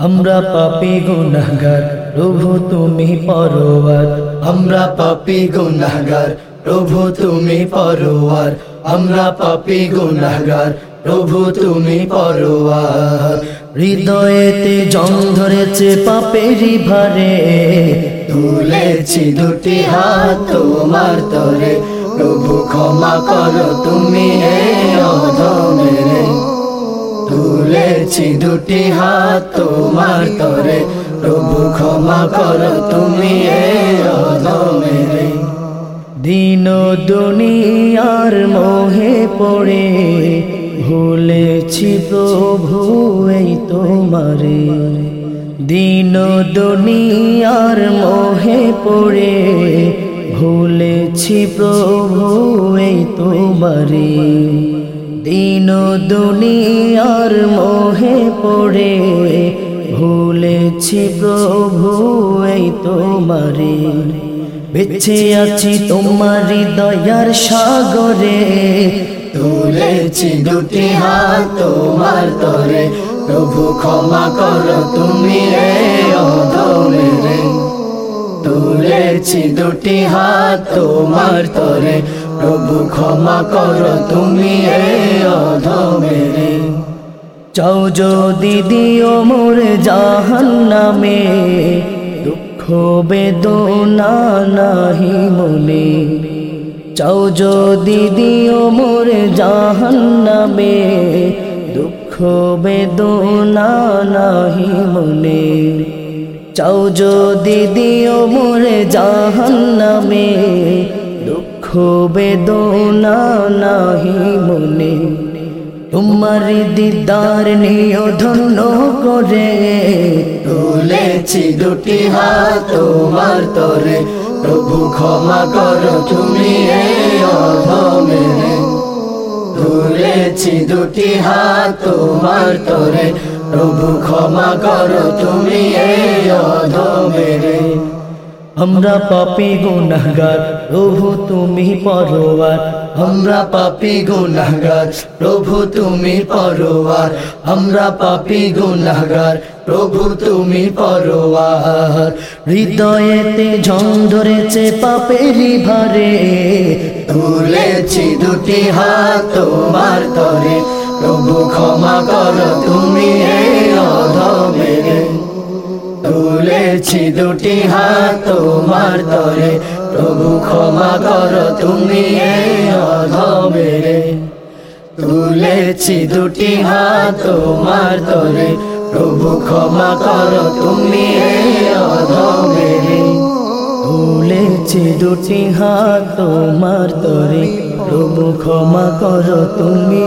আমরা পাপি গুনাহগার, প্রভু তুমি পরোয়ার। আমরা পাপি গুনাহগার, প্রভু তুমি পরোয়ার। আমরা পাপি গুনাহগার, প্রভু তুমি পরোয়ার। হৃদয়েতে জং ধরেছে পাপেরই ভারে। তুলেছি দুটি হাত তোমার তরে। প্রভু ক্ষমা করো তুমি এ তুলেছি দুটি হাত তোমার তরে। প্রভু ক্ষমা করো, তুমি দিন দুনিয়ার মোহে পড়ে, ভুলেছি প্রভু এই তোমারে। দিন দুনিয়ার মোহে পড়ে, ভুলেছি প্রভু এই তোমারে। দিন দুনিয়ার মোহে পড়ে। ভুলেছি প্রভু, এই তোমারে। বেছে আছি তোমারি দয়ার সাগরে। তুলেছি দুটি হাত তোমার তরে। প্রভু, ক্ষমা করো তুমি রে অধমেরে। তুলেছি দুটি হাত তোমার তরে। প্রভু ক্ষমা করো তুমি এ অধমেরে। চাও যদি দিও মোরে জাহান নামে দুঃখ বেদনা নাহি মনে। চাও যদি দিও মোরে জাহান নামে দুঃখ বেদনা নাহি মনে। চাও যদি দিও মোরে জাহান নামে বেদনা নাহি মনে। তোমার দিদার নিয় ধন্য করে। তুলেছি দুটি হাত তোমার তরে। প্রভু ক্ষমা করো, তুমি এই অধমেরে তুলেছি দুটি হাত তোমার তরে। প্রভু ক্ষমা করো, তুমি এই অধমেরে আমরা পাপি গুনাহগার, প্রভু তুমি পরোয়ার। আমরা পাপি গুনাহগার, প্রভু তুমি পরোয়ার। আমরা পাপি গুনাহগার, প্রভু তুমি পরোয়ার। হৃদয়েতে ঝং ধরেছে পাপেরই ভারে। তুলেছি দুটি হাত তোমার তরে। প্রভু ক্ষমা করো তুমি তুলেছি দুটি হাত তোমার তরে প্রভু ক্ষমা করো, তুমি অধমেরে তুলেছি দুটি হাত তোমার তরে প্রভু ক্ষমা করো, তুমি অধমেরে তুলেছি দুটি হাত তোমার তরে প্রভু ক্ষমা করো, তুমি